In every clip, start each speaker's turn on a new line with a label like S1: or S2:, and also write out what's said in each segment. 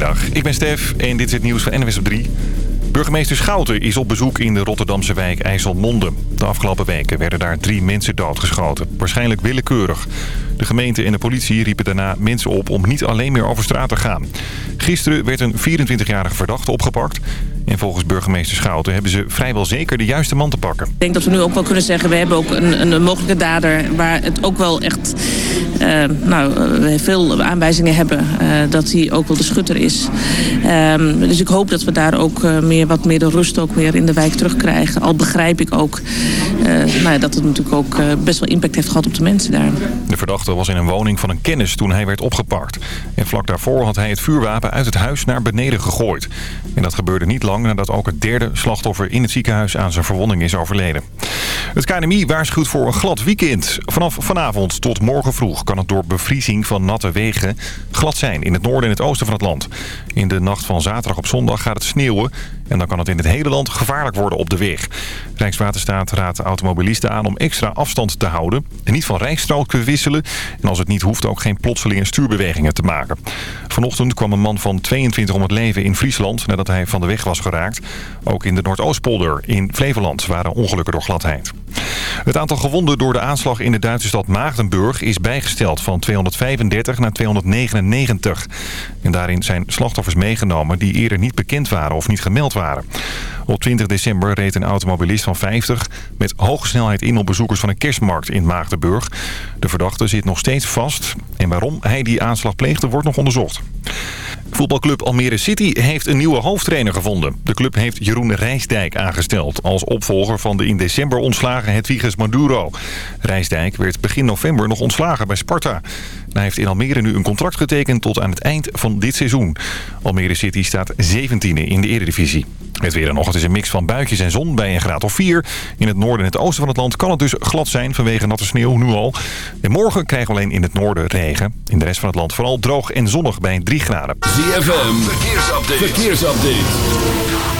S1: Goedemiddag, ik ben Stef en dit is het nieuws van NWS op 3. Burgemeester Schouten is op bezoek in de Rotterdamse wijk IJsselmonde. De afgelopen weken werden daar drie mensen doodgeschoten. Waarschijnlijk willekeurig. De gemeente en de politie riepen daarna mensen op om niet alleen meer over straat te gaan. Gisteren werd een 24-jarige verdachte opgepakt. En volgens burgemeester Schouten hebben ze vrijwel zeker de juiste man te pakken.
S2: Ik denk dat we nu ook wel kunnen zeggen, we hebben ook een, een mogelijke dader waar het ook wel echt uh, nou, we veel aanwijzingen hebben uh, dat hij ook wel de schutter is. Uh, dus ik hoop dat we daar ook meer, wat meer de rust ook weer in de wijk terugkrijgen. Al begrijp ik ook nou, dat het natuurlijk ook best wel impact heeft gehad op de mensen daar.
S1: De verdachte was in een woning van een kennis toen hij werd opgepakt. En vlak daarvoor had hij het vuurwapen uit het huis naar beneden gegooid. En dat gebeurde niet lang nadat ook het derde slachtoffer in het ziekenhuis aan zijn verwonding is overleden. Het KNMI waarschuwt voor een glad weekend. Vanaf vanavond tot morgen vroeg kan het door bevriezing van natte wegen glad zijn in het noorden en het oosten van het land. In de nacht van zaterdag op zondag gaat het sneeuwen en dan kan het in het hele land gevaarlijk worden op de weg. Rijkswaterstaat raadt automobilisten aan om extra afstand te houden en niet van rijstrook te wisselen. En als het niet hoeft ook geen plotselinge stuurbewegingen te maken. Vanochtend kwam een man van 22 om het leven in Friesland nadat hij van de weg was geraakt. Ook in de Noordoostpolder in Flevoland waren ongelukken door gladheid. Het aantal gewonden door de aanslag in de Duitse stad Maagdenburg is bijgesteld van 235 naar 299. En daarin zijn slachtoffers meegenomen die eerder niet bekend waren of niet gemeld waren. Op 20 december reed een automobilist van 50 met hoge snelheid in op bezoekers van een kerstmarkt in Maagdenburg. De verdachte zit nog steeds vast en waarom hij die aanslag pleegde wordt nog onderzocht. Voetbalclub Almere City heeft een nieuwe hoofdtrainer gevonden. De club heeft Jeroen Rijsdijk aangesteld als opvolger van de in december ontslagen Hedwiges Maduro. Rijsdijk werd begin november nog ontslagen bij Sparta. Hij heeft in Almere nu een contract getekend tot aan het eind van dit seizoen. Almere City staat 17e in de eredivisie. Het weer en nog, het is een mix van buitjes en zon bij een graad of 4. In het noorden en het oosten van het land kan het dus glad zijn vanwege natte sneeuw nu al. En morgen krijgen we alleen in het noorden regen. In de rest van het land vooral droog en zonnig bij 3 graden.
S3: ZFM, verkeersupdate. verkeersupdate.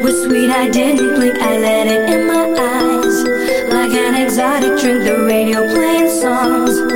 S4: were sweet, I didn't blink, I let it in my eyes. Like an exotic drink, the radio playing songs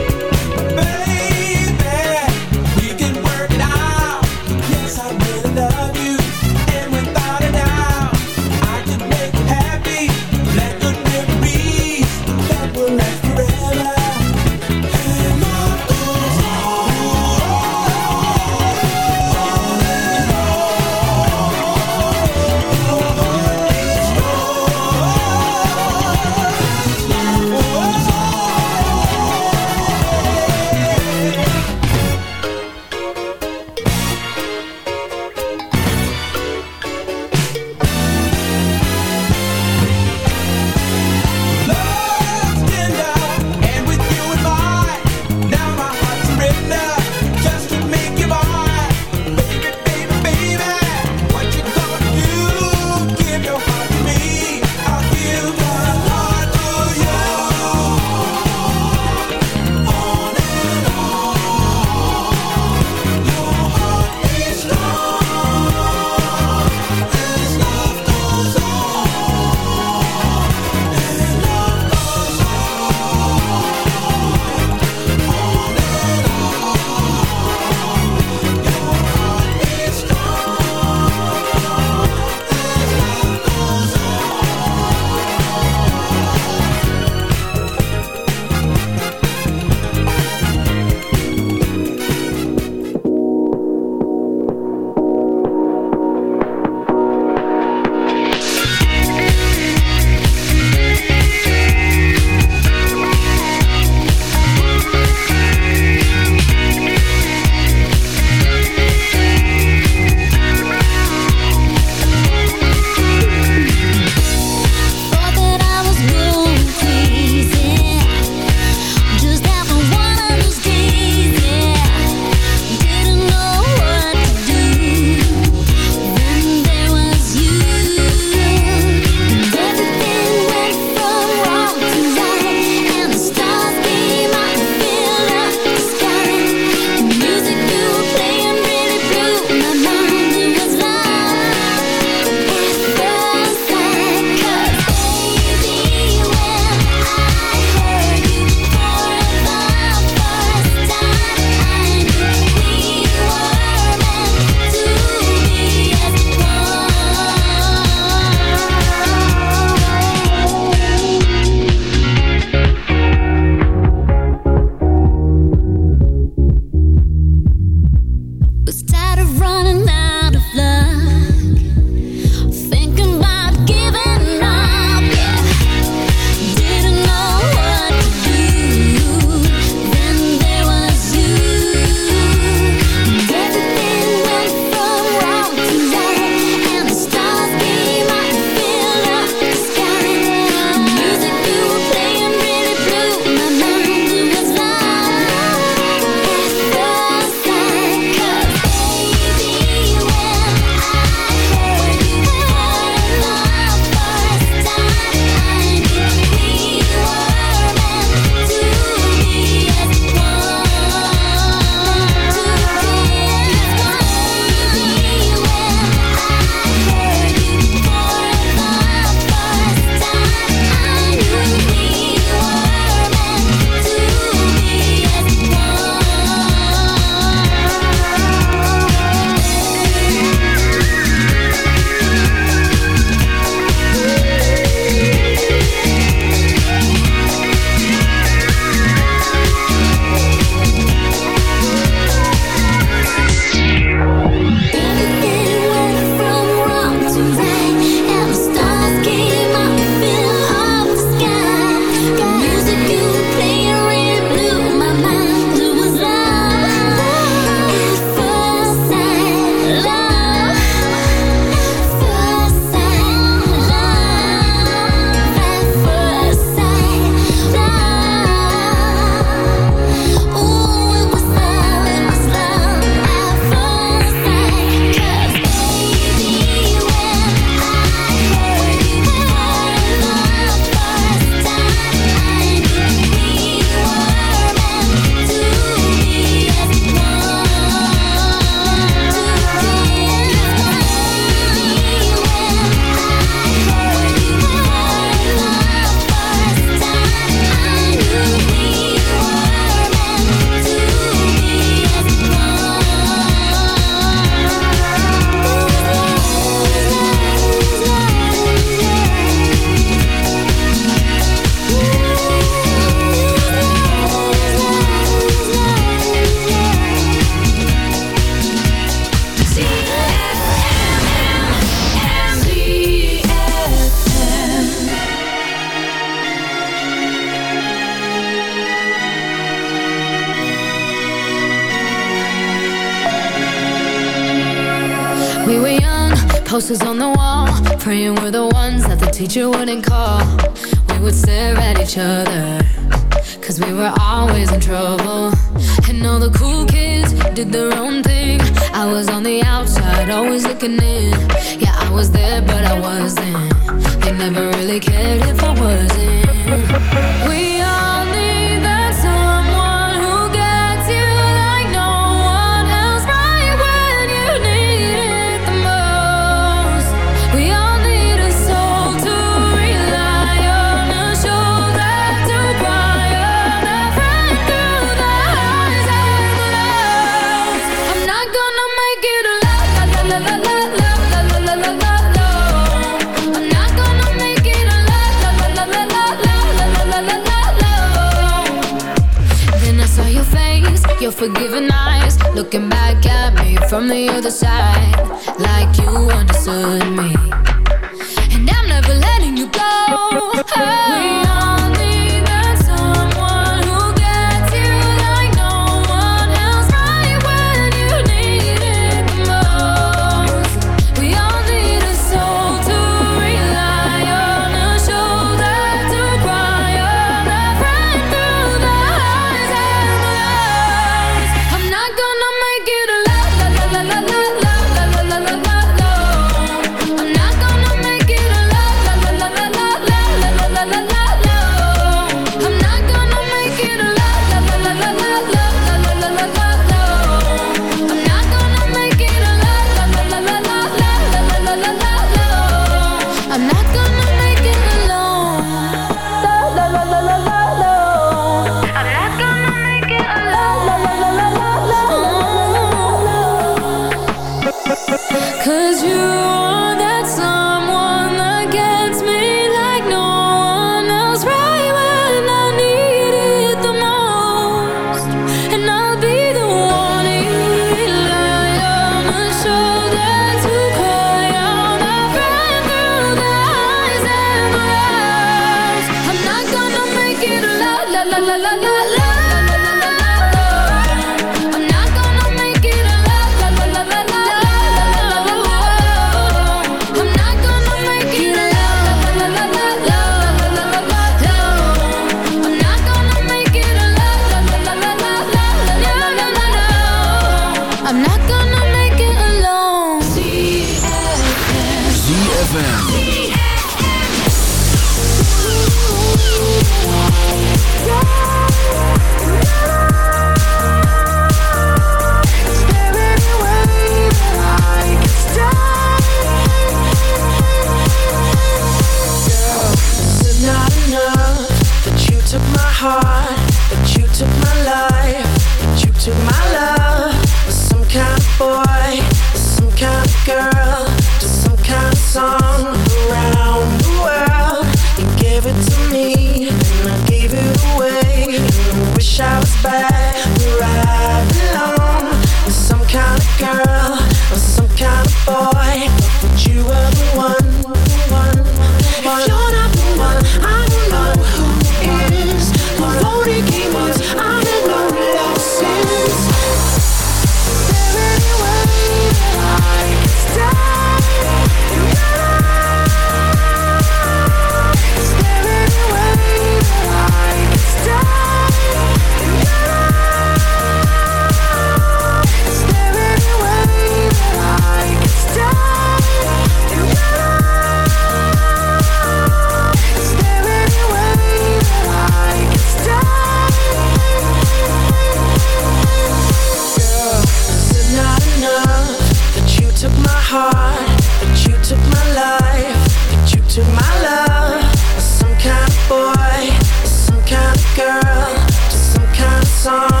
S5: heart,
S6: that you took my life, that you took my love? Some kind of boy, some kind of girl, just some kind of song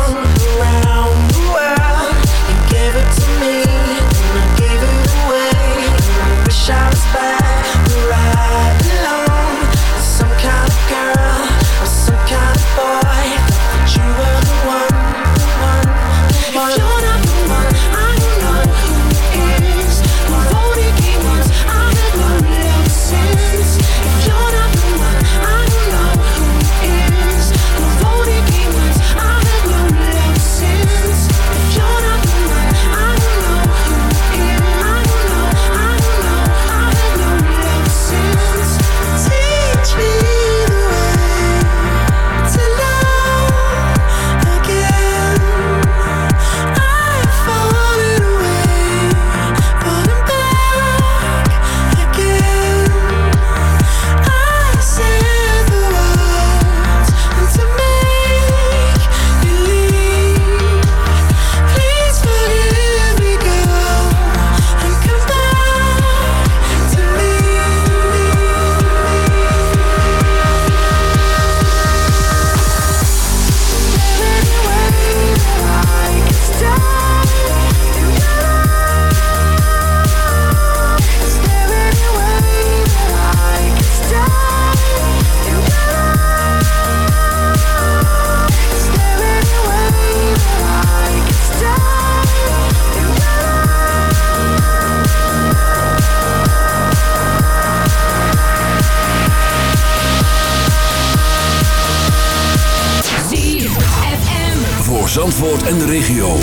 S3: Zandvoort en de regio.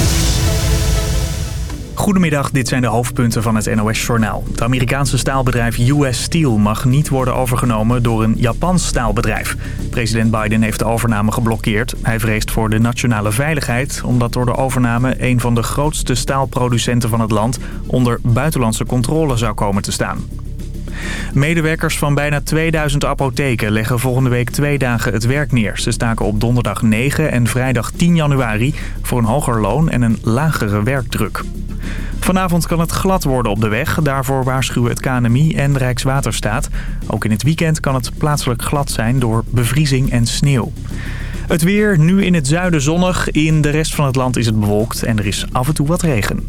S7: Goedemiddag, dit zijn de hoofdpunten van het NOS-journaal. Het Amerikaanse staalbedrijf US Steel mag niet worden overgenomen door een Japans staalbedrijf. President Biden heeft de overname geblokkeerd. Hij vreest voor de nationale veiligheid... omdat door de overname een van de grootste staalproducenten van het land... onder buitenlandse controle zou komen te staan. Medewerkers van bijna 2000 apotheken leggen volgende week twee dagen het werk neer. Ze staken op donderdag 9 en vrijdag 10 januari voor een hoger loon en een lagere werkdruk. Vanavond kan het glad worden op de weg. Daarvoor waarschuwen het KNMI en Rijkswaterstaat. Ook in het weekend kan het plaatselijk glad zijn door bevriezing en sneeuw. Het weer, nu in het zuiden zonnig. In de rest van het land is het bewolkt en er is af en toe wat regen.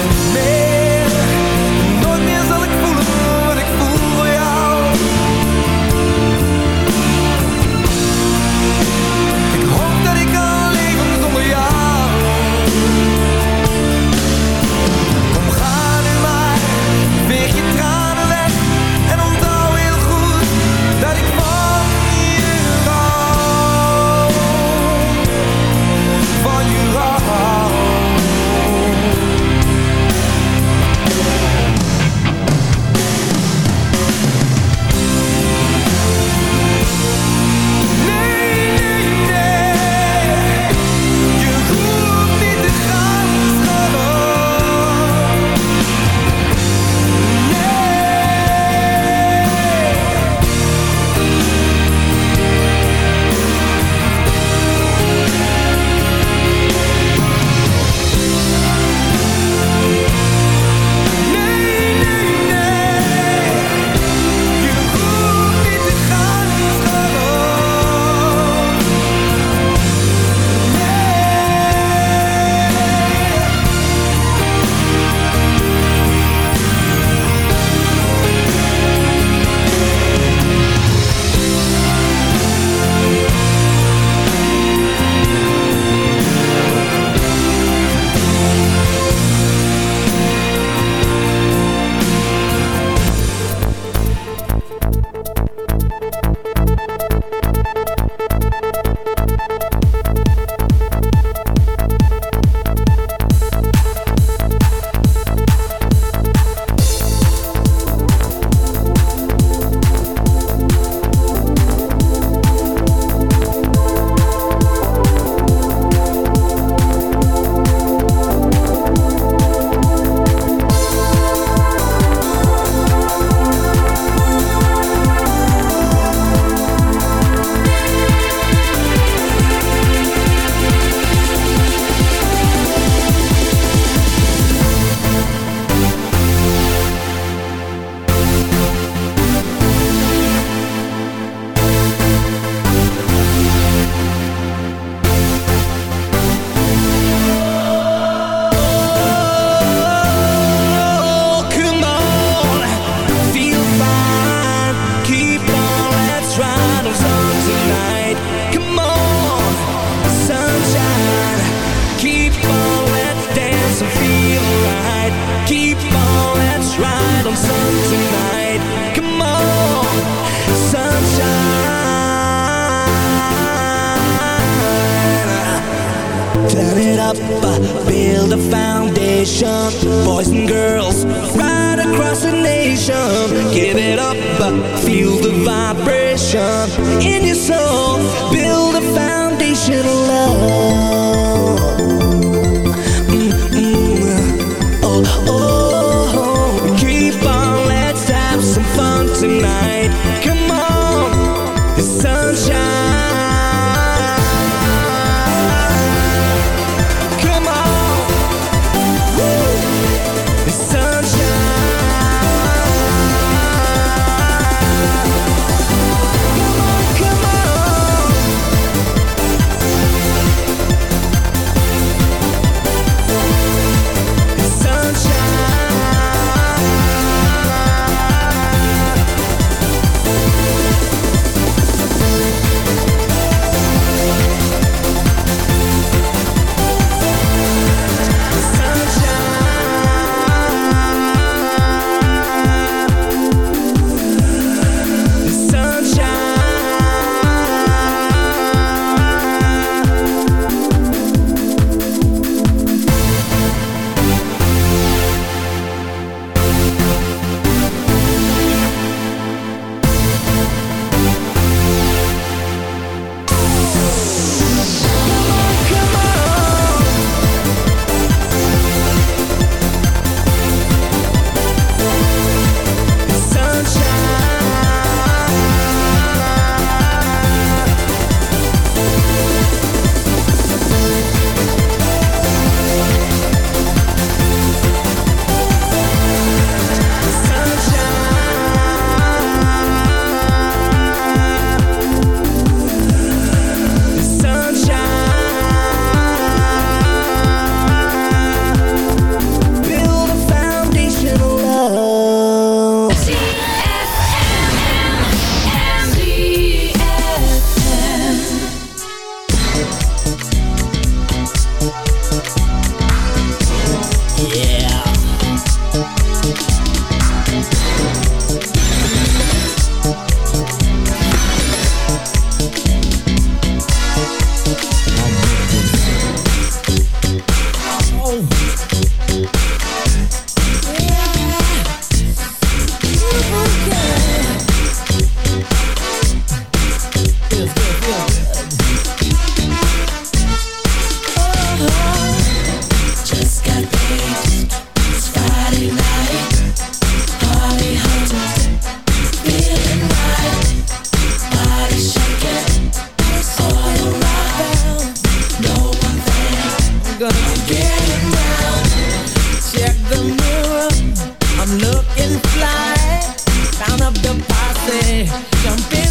S6: Jump in.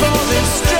S6: for this